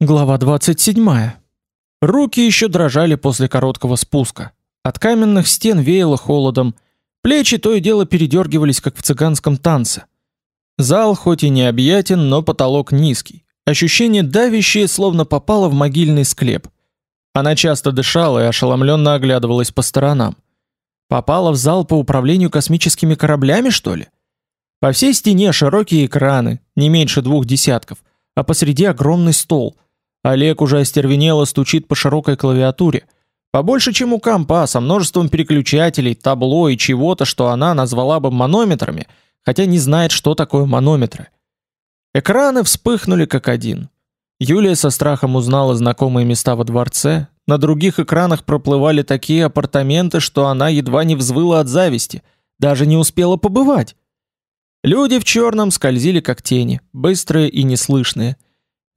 Глава 27. Руки еще дрожали после короткого спуска. От каменных стен веяло холодом, плечи то и дело передергивались, как в цыганском танце. Зал хоть и необъятен, но потолок низкий. Ощущение давящее, словно попало в могильный склеп. Она часто дышала и ошеломленно оглядывалась по сторонам. Попала в зал по управлению космическими кораблями, что ли? По всей стене широкие экраны, не меньше двух десятков, а посреди огромный стол — Олег уже остервенело стучит по широкой клавиатуре. Побольше, чем у компа, со множеством переключателей, табло и чего-то, что она назвала бы манометрами, хотя не знает, что такое манометры. Экраны вспыхнули как один. Юлия со страхом узнала знакомые места во дворце. На других экранах проплывали такие апартаменты, что она едва не взвыла от зависти, даже не успела побывать. Люди в черном скользили как тени, быстрые и неслышные.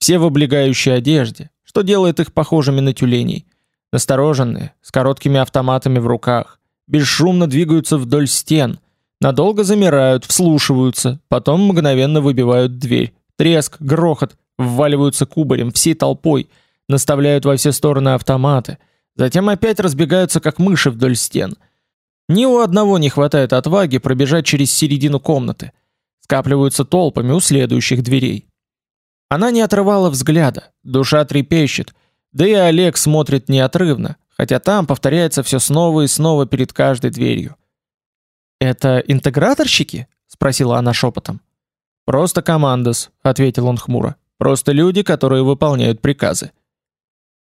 Все в облегающей одежде, что делает их похожими на тюленей. Настороженные, с короткими автоматами в руках, бесшумно двигаются вдоль стен, надолго замирают, вслушиваются, потом мгновенно выбивают дверь. Треск, грохот, вваливаются кубарем всей толпой, наставляют во все стороны автоматы, затем опять разбегаются как мыши вдоль стен. Ни у одного не хватает отваги пробежать через середину комнаты. Скапливаются толпами у следующих дверей. Она не отрывала взгляда, душа трепещет, да и Олег смотрит неотрывно, хотя там повторяется все снова и снова перед каждой дверью. «Это интеграторщики?» — спросила она шепотом. «Просто командос», — ответил он хмуро. «Просто люди, которые выполняют приказы».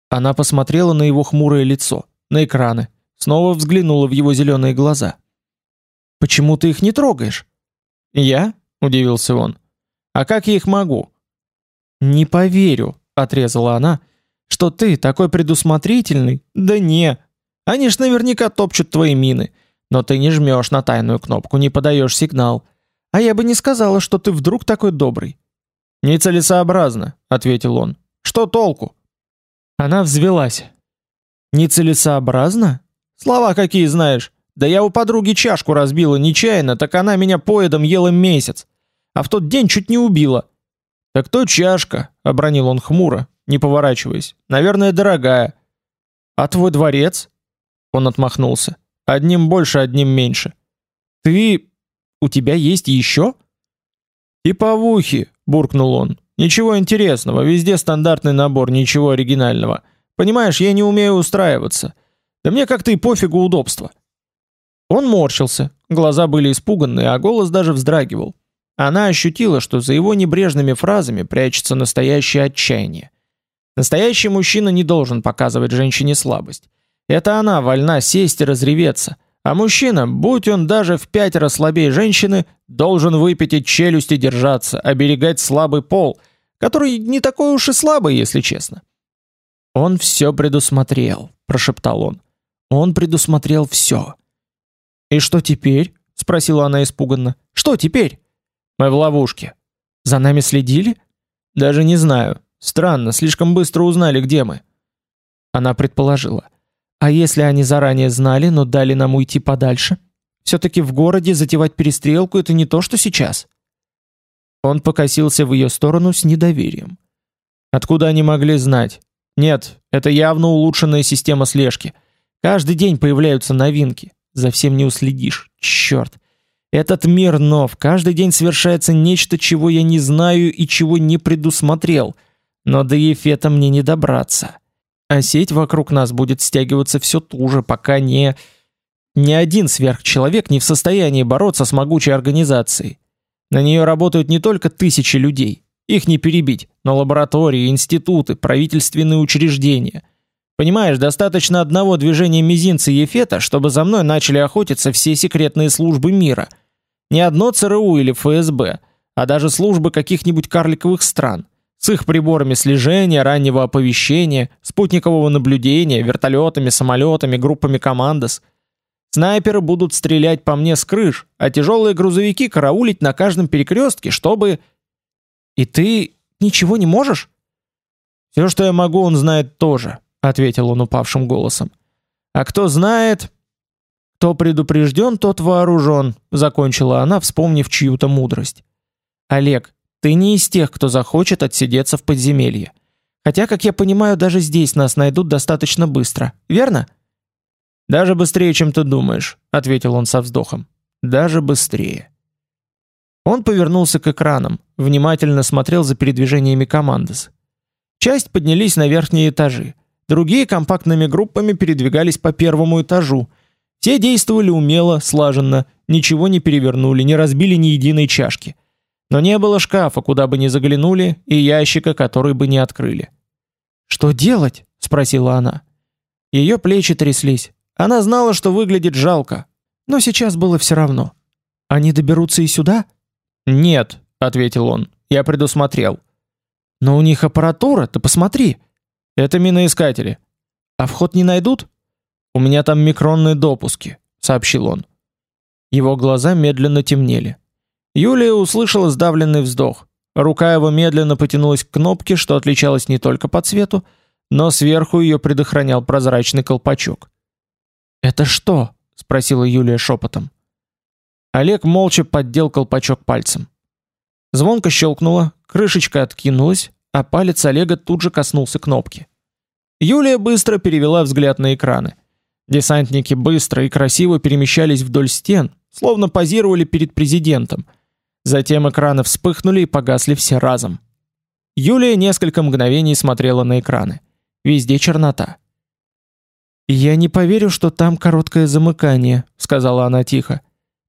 Она посмотрела на его хмурое лицо, на экраны, снова взглянула в его зеленые глаза. «Почему ты их не трогаешь?» «Я?» — удивился он. «А как я их могу? «Не поверю», — отрезала она, — «что ты такой предусмотрительный? Да не. Они ж наверняка топчут твои мины. Но ты не жмешь на тайную кнопку, не подаешь сигнал. А я бы не сказала, что ты вдруг такой добрый». «Нецелесообразно», — ответил он. «Что толку?» Она взвелась. «Нецелесообразно? Слова какие знаешь? Да я у подруги чашку разбила нечаянно, так она меня поедом ела месяц. А в тот день чуть не убила. Так то чашка, обронил он хмуро, не поворачиваясь. Наверное, дорогая. А твой дворец? Он отмахнулся. Одним больше, одним меньше. Ты у тебя есть еще? Типовухи, буркнул он. Ничего интересного, везде стандартный набор, ничего оригинального. Понимаешь, я не умею устраиваться. Да мне как-то и пофигу удобства. Он морщился, глаза были испуганные, а голос даже вздрагивал. Она ощутила, что за его небрежными фразами прячется настоящее отчаяние. Настоящий мужчина не должен показывать женщине слабость. Это она вольна сесть и разреветься, а мужчина, будь он даже в пятеро слабее женщины, должен выпятить челюсть и держаться, оберегать слабый пол, который не такой уж и слабый, если честно. Он все предусмотрел, прошептал он. Он предусмотрел все. И что теперь? спросила она испуганно. Что теперь? Мы в ловушке. За нами следили? Даже не знаю. Странно, слишком быстро узнали, где мы. Она предположила: а если они заранее знали, но дали нам уйти подальше? все таки в городе затевать перестрелку это не то, что сейчас. Он покосился в ее сторону с недоверием. Откуда они могли знать? Нет, это явно улучшенная система слежки. Каждый день появляются новинки. За всем не уследишь. Черт. Этот мир нов, каждый день совершается нечто, чего я не знаю и чего не предусмотрел. Но до Ефета мне не добраться. А сеть вокруг нас будет стягиваться все туже, пока не ни один сверхчеловек не в состоянии бороться с могучей организацией. На нее работают не только тысячи людей, их не перебить, но лаборатории, институты, правительственные учреждения. Понимаешь, достаточно одного движения мизинца Ефета, чтобы за мной начали охотиться все секретные службы мира – не одно ЦРУ или ФСБ, а даже службы каких-нибудь карликовых стран с их приборами слежения, раннего оповещения, спутникового наблюдения, вертолетами, самолетами, группами командос. Снайперы будут стрелять по мне с крыш, а тяжелые грузовики караулить на каждом перекрестке, чтобы... И ты ничего не можешь? Все, что я могу, он знает тоже, ответил он упавшим голосом. А кто знает, кто предупрежден, тот вооружен, закончила она, вспомнив чью-то мудрость. Олег, ты не из тех, кто захочет отсидеться в подземелье. Хотя, как я понимаю, даже здесь нас найдут достаточно быстро. Верно? Даже быстрее, чем ты думаешь, ответил он со вздохом. Даже быстрее. Он повернулся к экранам, внимательно смотрел за передвижениями командос. Часть поднялись на верхние этажи, другие компактными группами передвигались по первому этажу. Те действовали умело, слаженно, ничего не перевернули, не разбили ни единой чашки. Но не было шкафа, куда бы ни заглянули, и ящика, который бы не открыли. «Что делать?» — спросила она. Ее плечи тряслись. Она знала, что выглядит жалко, но сейчас было все равно. «Они доберутся и сюда?» «Нет», — ответил он, — «я предусмотрел». «Но у них аппаратура, ты посмотри». «Это миноискатели». «А вход не найдут?» «У меня там микронные допуски», — сообщил он. Его глаза медленно темнели. Юлия услышала сдавленный вздох. Рука его медленно потянулась к кнопке, что отличалось не только по цвету, но сверху ее предохранял прозрачный колпачок. «Это что?» — спросила Юлия шепотом. Олег молча поддел колпачок пальцем. Звонко щелкнуло, крышечка откинулась, а палец Олега тут же коснулся кнопки. Юлия быстро перевела взгляд на экраны. Десантники быстро и красиво перемещались вдоль стен, словно позировали перед президентом. Затем экраны вспыхнули и погасли все разом. Юлия несколько мгновений смотрела на экраны. Везде чернота. «Я не поверю, что там короткое замыкание», — сказала она тихо.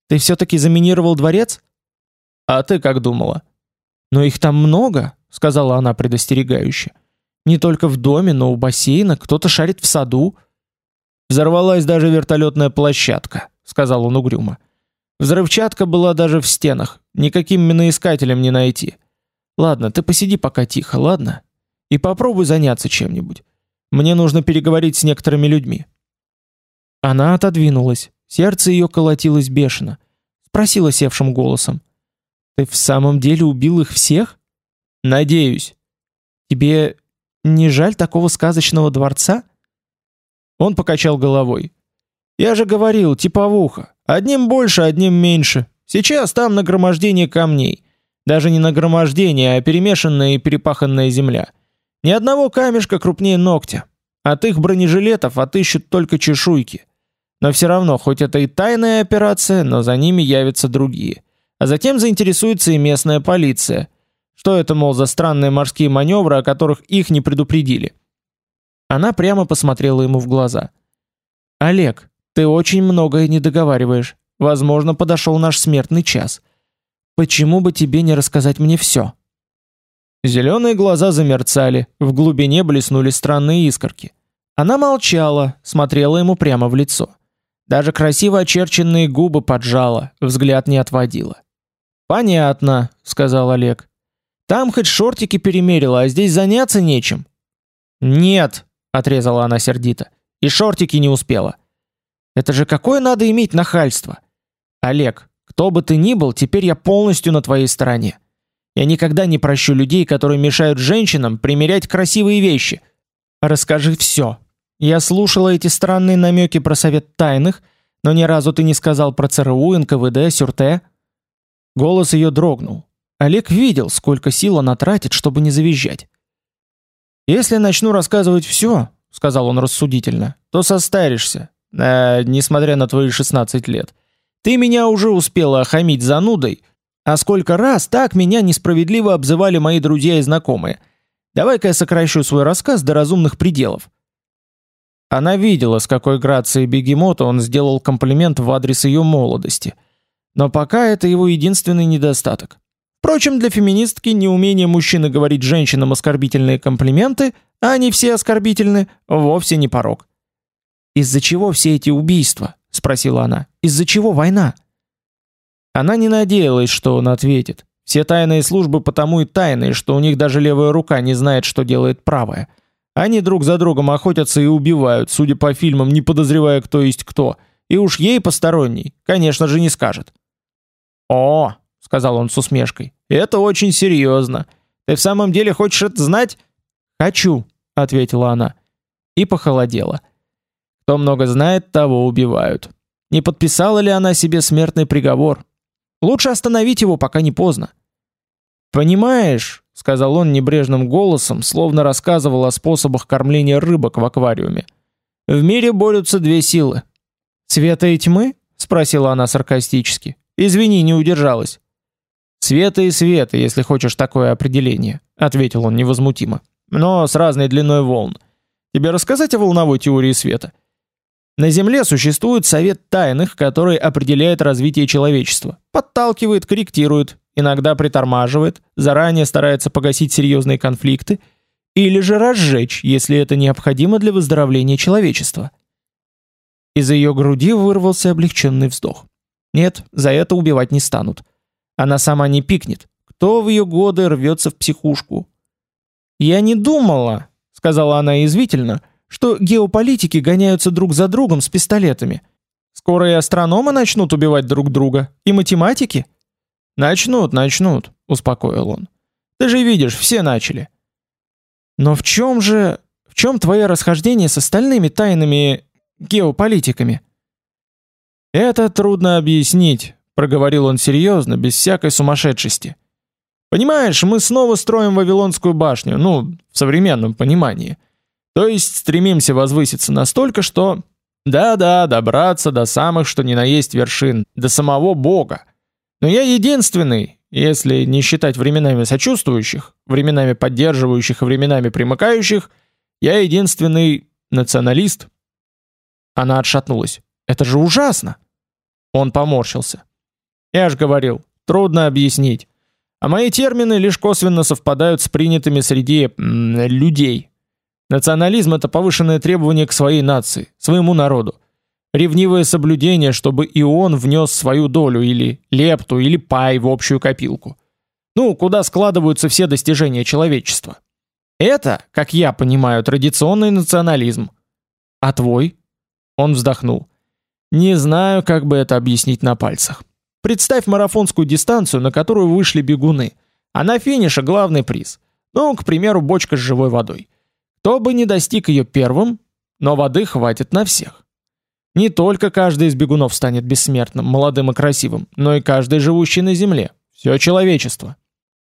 Ты все-таки заминировал дворец? А ты как думала? Но их там много, сказала она предостерегающе. Не только в доме, но у бассейна, кто-то шарит в саду. Взорвалась даже вертолетная площадка, сказал он угрюмо. Взрывчатка была даже в стенах, никаким миноискателем не найти. Ладно, ты посиди пока тихо, ладно? И попробуй заняться чем-нибудь. Мне нужно переговорить с некоторыми людьми. Она отодвинулась. Сердце ее колотилось бешено. Спросила севшим голосом: "Ты в самом деле убил их всех?" "Надеюсь. Тебе не жаль такого сказочного дворца?" Он покачал головой. "Я же говорил, типовуха. Одним больше, одним меньше. Сейчас там нагромождение камней. Даже не нагромождение, а перемешанная и перепаханная земля. Ни одного камешка крупнее ногтя. От их бронежилетов отыщут только чешуйки. Но все равно, хоть это и тайная операция, но за ними явятся другие. А затем заинтересуется и местная полиция. Что это, мол, за странные морские маневры, о которых их не предупредили? Она прямо посмотрела ему в глаза. Олег, ты очень многое не договариваешь. Возможно, подошел наш смертный час. Почему бы тебе не рассказать мне все? Зеленые глаза замерцали, в глубине блеснули странные искорки. Она молчала, смотрела ему прямо в лицо. Даже красиво очерченные губы поджала, взгляд не отводила. Понятно, сказал Олег. Там хоть шортики перемерила, а здесь заняться нечем. Нет, отрезала она сердито. И шортики не успела. Это же какое надо иметь нахальство. Олег, кто бы ты ни был, теперь я полностью на твоей стороне. Я никогда не прощу людей, которые мешают женщинам примерять красивые вещи. Расскажи все, я слушала эти странные намеки про совет тайных, но ни разу ты не сказал про ЦРУ, НКВД, Сюрте. Голос ее дрогнул. Олег видел, сколько сил она тратит, чтобы не завизжать. Если начну рассказывать все, сказал он рассудительно, то состаришься. Э, несмотря на твои 16 лет. Ты меня уже успела охамить занудой, а сколько раз так меня несправедливо обзывали мои друзья и знакомые. Давай-ка я сокращу свой рассказ до разумных пределов. Она видела, с какой грацией бегемота он сделал комплимент в адрес ее молодости. Но пока это его единственный недостаток. Впрочем, для феминистки неумение мужчины говорить женщинам оскорбительные комплименты, а они все оскорбительны, вовсе не порок. «Из-за чего все эти убийства?» — спросила она. «Из-за чего война?» Она не надеялась, что он ответит. Все тайные службы потому и тайные, что у них даже левая рука не знает, что делает правая — они друг за другом охотятся и убивают, судя по фильмам, не подозревая, кто есть кто. И уж ей посторонний, конечно же, не скажет. «О!» — сказал он с усмешкой. «Это очень серьезно. Ты в самом деле хочешь это знать?» «Хочу», — ответила она. И похолодела. Кто много знает, того убивают. Не подписала ли она себе смертный приговор? Лучше остановить его, пока не поздно. «Понимаешь», сказал он небрежным голосом, словно рассказывал о способах кормления рыбок в аквариуме. В мире борются две силы. Света и тьмы? спросила она саркастически. Извини, не удержалась. Света и света, если хочешь такое определение, ответил он невозмутимо. Но с разной длиной волн. Тебе рассказать о волновой теории света? На Земле существует совет тайных, который определяет развитие человечества, подталкивает, корректирует, иногда притормаживает, заранее старается погасить серьезные конфликты или же разжечь, если это необходимо для выздоровления человечества. Из ее груди вырвался облегченный вздох. Нет, за это убивать не станут. Она сама не пикнет. Кто в ее годы рвется в психушку? Я не думала, сказала она извитильно, что геополитики гоняются друг за другом с пистолетами. Скоро и астрономы начнут убивать друг друга, и математики. Начнут, начнут, успокоил он. Ты же видишь, все начали. Но в чем же, в чем твое расхождение с остальными тайными геополитиками? Это трудно объяснить, проговорил он серьезно, без всякой сумасшедшести. Понимаешь, мы снова строим Вавилонскую башню, ну, в современном понимании. То есть стремимся возвыситься настолько, что да-да, добраться до самых что ни на есть вершин, до самого Бога. Но я единственный, если не считать временами сочувствующих, временами поддерживающих и временами примыкающих, я единственный националист. Она отшатнулась. Это же ужасно. Он поморщился. Я ж говорил, трудно объяснить. А мои термины лишь косвенно совпадают с принятыми среди людей. Национализм это повышенное требование к своей нации, своему народу ревнивое соблюдение, чтобы и он внес свою долю или лепту или пай в общую копилку. Ну, куда складываются все достижения человечества. Это, как я понимаю, традиционный национализм. А твой? Он вздохнул. Не знаю, как бы это объяснить на пальцах. Представь марафонскую дистанцию, на которую вышли бегуны, а на финише главный приз. Ну, к примеру, бочка с живой водой. Кто бы не достиг ее первым, но воды хватит на всех. Не только каждый из бегунов станет бессмертным, молодым и красивым, но и каждый живущий на земле. Все человечество.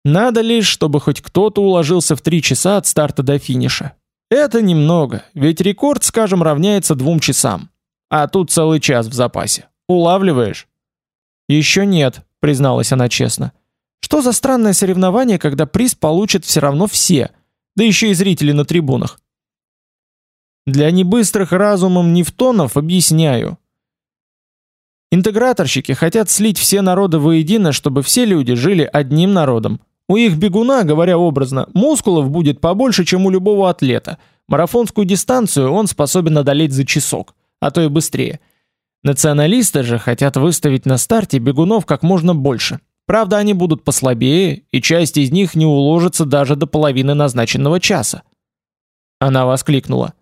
Надо лишь, чтобы хоть кто-то уложился в три часа от старта до финиша. Это немного, ведь рекорд, скажем, равняется двум часам. А тут целый час в запасе. Улавливаешь? Еще нет, призналась она честно. Что за странное соревнование, когда приз получат все равно все, да еще и зрители на трибунах? Для небыстрых разумом нефтонов объясняю. Интеграторщики хотят слить все народы воедино, чтобы все люди жили одним народом. У их бегуна, говоря образно, мускулов будет побольше, чем у любого атлета. Марафонскую дистанцию он способен одолеть за часок, а то и быстрее. Националисты же хотят выставить на старте бегунов как можно больше. Правда, они будут послабее, и часть из них не уложится даже до половины назначенного часа. Она воскликнула: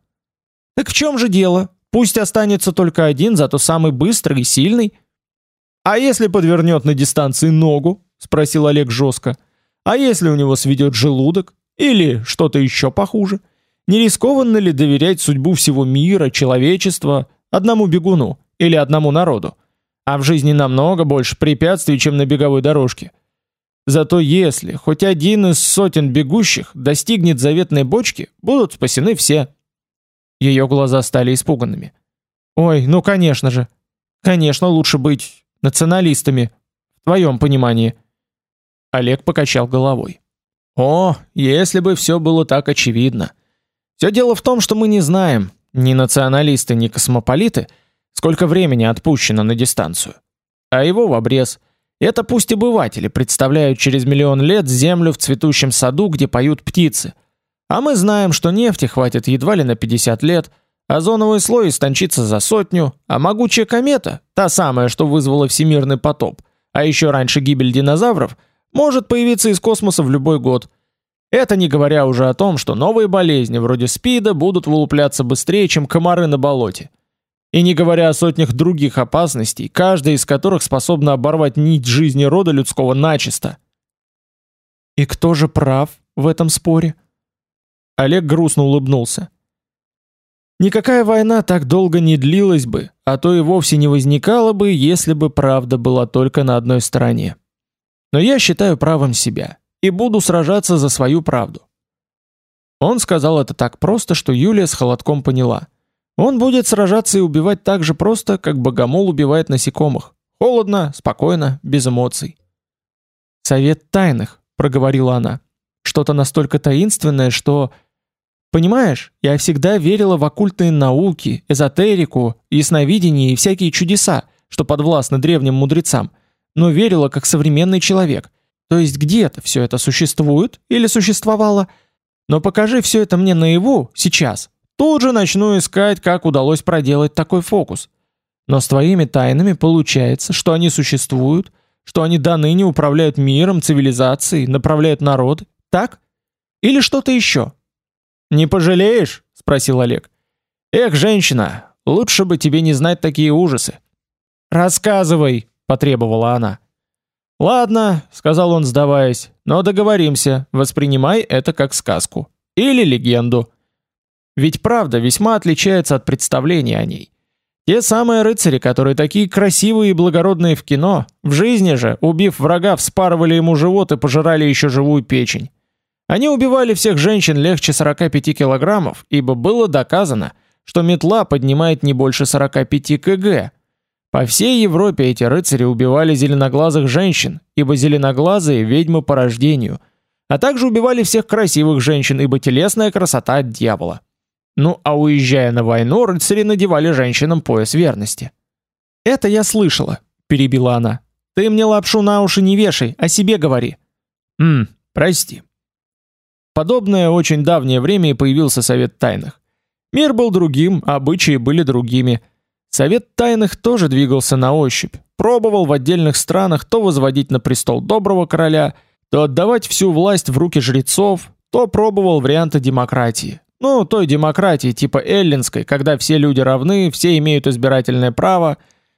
так в чем же дело? Пусть останется только один, зато самый быстрый и сильный. А если подвернет на дистанции ногу? спросил Олег жестко. А если у него сведет желудок или что-то еще похуже? Не рискованно ли доверять судьбу всего мира, человечества одному бегуну или одному народу? А в жизни намного больше препятствий, чем на беговой дорожке. Зато если хоть один из сотен бегущих достигнет заветной бочки, будут спасены все. Ее глаза стали испуганными. Ой, ну конечно же. Конечно, лучше быть националистами в твоем понимании. Олег покачал головой. О, если бы все было так очевидно. Все дело в том, что мы не знаем, ни националисты, ни космополиты, сколько времени отпущено на дистанцию. А его в обрез. Это пусть обыватели представляют через миллион лет землю в цветущем саду, где поют птицы – а мы знаем, что нефти хватит едва ли на 50 лет, озоновый слой истончится за сотню, а могучая комета, та самая, что вызвала всемирный потоп, а еще раньше гибель динозавров, может появиться из космоса в любой год. Это не говоря уже о том, что новые болезни вроде СПИДа будут вылупляться быстрее, чем комары на болоте. И не говоря о сотнях других опасностей, каждая из которых способна оборвать нить жизни рода людского начисто. И кто же прав в этом споре? Олег грустно улыбнулся. Никакая война так долго не длилась бы, а то и вовсе не возникала бы, если бы правда была только на одной стороне. Но я считаю правым себя. и буду сражаться за свою правду. Он сказал это так просто, что Юлия с холодком поняла. Он будет сражаться и убивать так же просто, как богомол убивает насекомых. Холодно, спокойно, без эмоций. «Совет тайных», — проговорила она. «Что-то настолько таинственное, что...» «Понимаешь, я всегда верила в оккультные науки, эзотерику, ясновидение и всякие чудеса, что подвластны древним мудрецам, но верила как современный человек. То есть где-то все это существует или существовало, но покажи все это мне наяву, сейчас. Тут же начну искать, как удалось проделать такой фокус. Но с твоими тайнами получается, что они существуют, что они до ныне управляют миром, цивилизацией, направляют народ, так? Или что-то еще? Не пожалеешь? спросил Олег. Эх, женщина, лучше бы тебе не знать такие ужасы. Рассказывай, потребовала она. Ладно, сказал он, сдаваясь. Но договоримся, воспринимай это как сказку или легенду. Ведь правда весьма отличается от представления о ней. Те самые рыцари, которые такие красивые и благородные в кино, в жизни же, убив врага, вспарывали ему живот и пожирали еще живую печень. Они убивали всех женщин легче 45 килограммов, ибо было доказано, что метла поднимает не больше 45 кг, по всей Европе эти рыцари убивали зеленоглазых женщин, ибо зеленоглазые ведьмы по рождению, а также убивали всех красивых женщин, ибо телесная красота от дьявола. Ну, а уезжая на войну, рыцари надевали женщинам пояс верности. «Это я слышала», — перебила она. «Ты мне лапшу на уши не вешай, о себе говори». «Ммм, прости». Подобное очень давнее время и появился Совет Тайных. Мир был другим, обычаи были другими — Совет тайных тоже двигался на ощупь, пробовал в отдельных странах то возводить на престол доброго короля, то отдавать всю власть в руки жрецов, то пробовал варианты демократии. Ну, той демократии типа эллинской, когда все люди равны, все имеют избирательное право,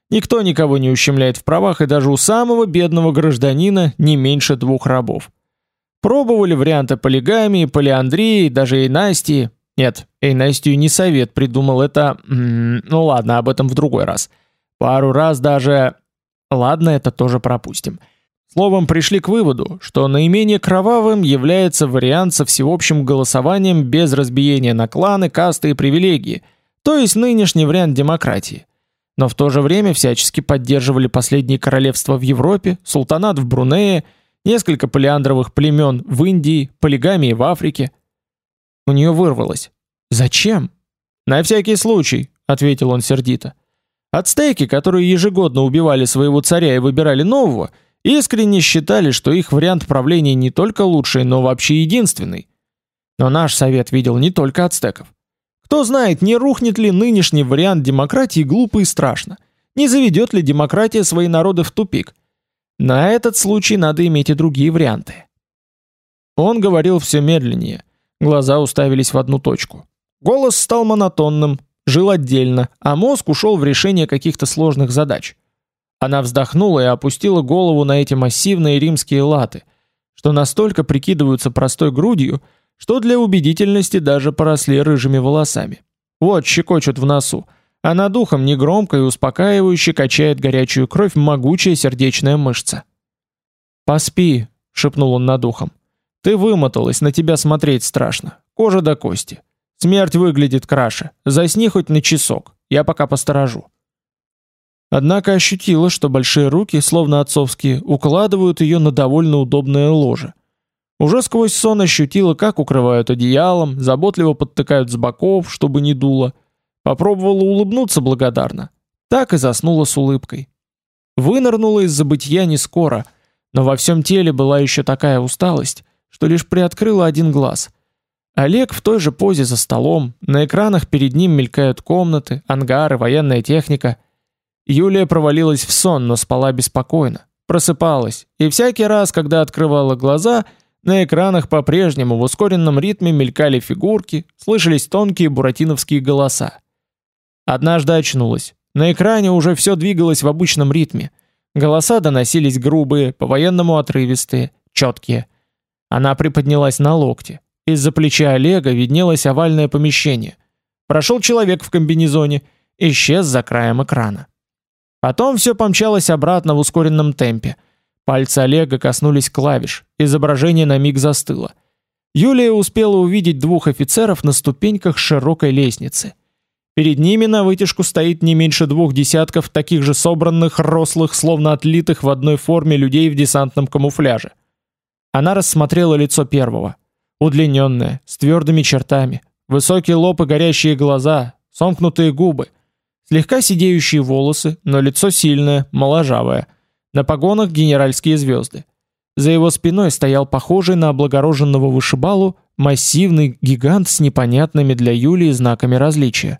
никто никого не ущемляет в правах и даже у самого бедного гражданина не меньше двух рабов. Пробовали варианты полигамии, полиандрии, даже и Насти. Нет, Эйнастию не совет придумал это... Ну ладно, об этом в другой раз. Пару раз даже... Ладно, это тоже пропустим. Словом, пришли к выводу, что наименее кровавым является вариант со всеобщим голосованием без разбиения на кланы, касты и привилегии, то есть нынешний вариант демократии. Но в то же время всячески поддерживали последние королевства в Европе, султанат в Брунее, несколько полиандровых племен в Индии, полигамии в Африке – у нее вырвалось. «Зачем?» «На всякий случай», — ответил он сердито. Ацтеки, которые ежегодно убивали своего царя и выбирали нового, искренне считали, что их вариант правления не только лучший, но вообще единственный. Но наш совет видел не только ацтеков. Кто знает, не рухнет ли нынешний вариант демократии глупо и страшно, не заведет ли демократия свои народы в тупик. На этот случай надо иметь и другие варианты. Он говорил все медленнее, Глаза уставились в одну точку. Голос стал монотонным, жил отдельно, а мозг ушел в решение каких-то сложных задач. Она вздохнула и опустила голову на эти массивные римские латы, что настолько прикидываются простой грудью, что для убедительности даже поросли рыжими волосами. Вот щекочут в носу, а над ухом негромко и успокаивающе качает горячую кровь могучая сердечная мышца. «Поспи», — шепнул он над ухом. Ты вымоталась, на тебя смотреть страшно. Кожа до кости. Смерть выглядит краше. Засни хоть на часок. Я пока посторожу. Однако ощутила, что большие руки, словно отцовские, укладывают ее на довольно удобное ложе. Уже сквозь сон ощутила, как укрывают одеялом, заботливо подтыкают с боков, чтобы не дуло. Попробовала улыбнуться благодарно. Так и заснула с улыбкой. Вынырнула из забытья не скоро, но во всем теле была еще такая усталость, что лишь приоткрыла один глаз. Олег в той же позе за столом, на экранах перед ним мелькают комнаты, ангары, военная техника. Юлия провалилась в сон, но спала беспокойно, просыпалась, и всякий раз, когда открывала глаза, на экранах по-прежнему в ускоренном ритме мелькали фигурки, слышались тонкие буратиновские голоса. Однажды очнулась. На экране уже все двигалось в обычном ритме. Голоса доносились грубые, по-военному отрывистые, четкие – она приподнялась на локте. Из-за плеча Олега виднелось овальное помещение. Прошел человек в комбинезоне, исчез за краем экрана. Потом все помчалось обратно в ускоренном темпе. Пальцы Олега коснулись клавиш, изображение на миг застыло. Юлия успела увидеть двух офицеров на ступеньках широкой лестницы. Перед ними на вытяжку стоит не меньше двух десятков таких же собранных, рослых, словно отлитых в одной форме людей в десантном камуфляже. Она рассмотрела лицо первого. Удлиненное, с твердыми чертами, высокий лоб и горящие глаза, сомкнутые губы, слегка сидеющие волосы, но лицо сильное, моложавое – на погонах генеральские звезды. За его спиной стоял похожий на облагороженного вышибалу массивный гигант с непонятными для Юлии знаками различия.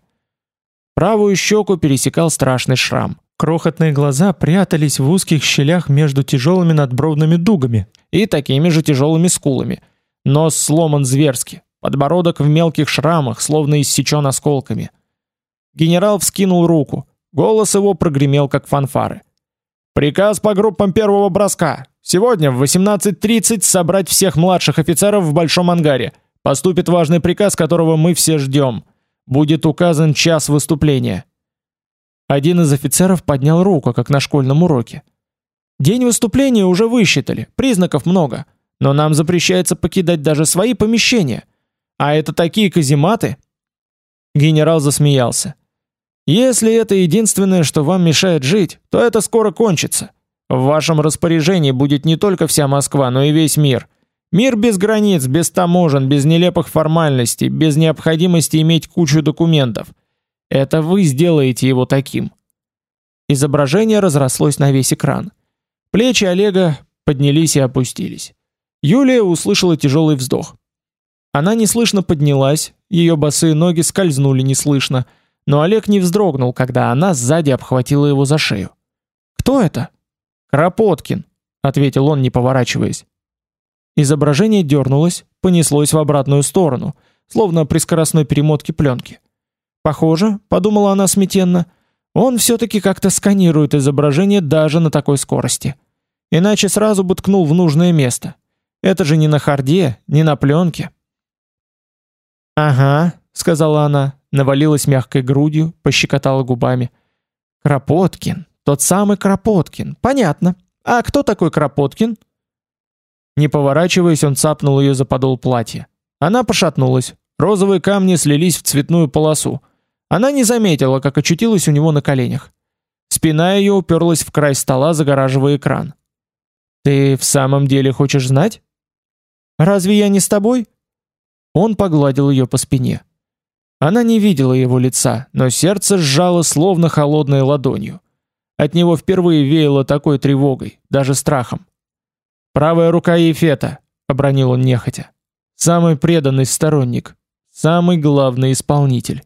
Правую щеку пересекал страшный шрам. Крохотные глаза прятались в узких щелях между тяжелыми надбровными дугами и такими же тяжелыми скулами. Нос сломан зверски, подбородок в мелких шрамах, словно иссечен осколками. Генерал вскинул руку. Голос его прогремел как фанфары. Приказ по группам первого броска. Сегодня в 18:30 собрать всех младших офицеров в большом ангаре. Поступит важный приказ, которого мы все ждем. Будет указан час выступления. Один из офицеров поднял руку, как на школьном уроке. День выступления уже высчитали, признаков много, но нам запрещается покидать даже свои помещения. А это такие казематы. Генерал засмеялся. Если это единственное, что вам мешает жить, то это скоро кончится. В вашем распоряжении будет не только вся Москва, но и весь мир. Мир без границ, без таможен, без нелепых формальностей, без необходимости иметь кучу документов. Это вы сделаете его таким. Изображение разрослось на весь экран. Плечи Олега поднялись и опустились. Юлия услышала тяжелый вздох. Она неслышно поднялась, ее босые ноги скользнули неслышно, но Олег не вздрогнул, когда она сзади обхватила его за шею. «Кто это?» «Кропоткин», — ответил он, не поворачиваясь. Изображение дернулось, понеслось в обратную сторону, словно при скоростной перемотке пленки. «Похоже», — подумала она смятенно, — «он все-таки как-то сканирует изображение даже на такой скорости. Иначе сразу бы ткнул в нужное место. Это же не на харде, не на пленке». «Ага», — сказала она, навалилась мягкой грудью, пощекотала губами. Кропоткин, тот самый Кропоткин. Понятно. А кто такой Кропоткин? Не поворачиваясь, он цапнул ее за подол платья. Она пошатнулась. Розовые камни слились в цветную полосу. Она не заметила, как очутилась у него на коленях. Спина ее уперлась в край стола, загораживая экран. Ты в самом деле хочешь знать? Разве я не с тобой? Он погладил ее по спине. Она не видела его лица, но сердце сжало словно холодной ладонью. От него впервые веяло такой тревогой, даже страхом. Правая рука Ефета, обронил он нехотя. Самый преданный сторонник, самый главный исполнитель.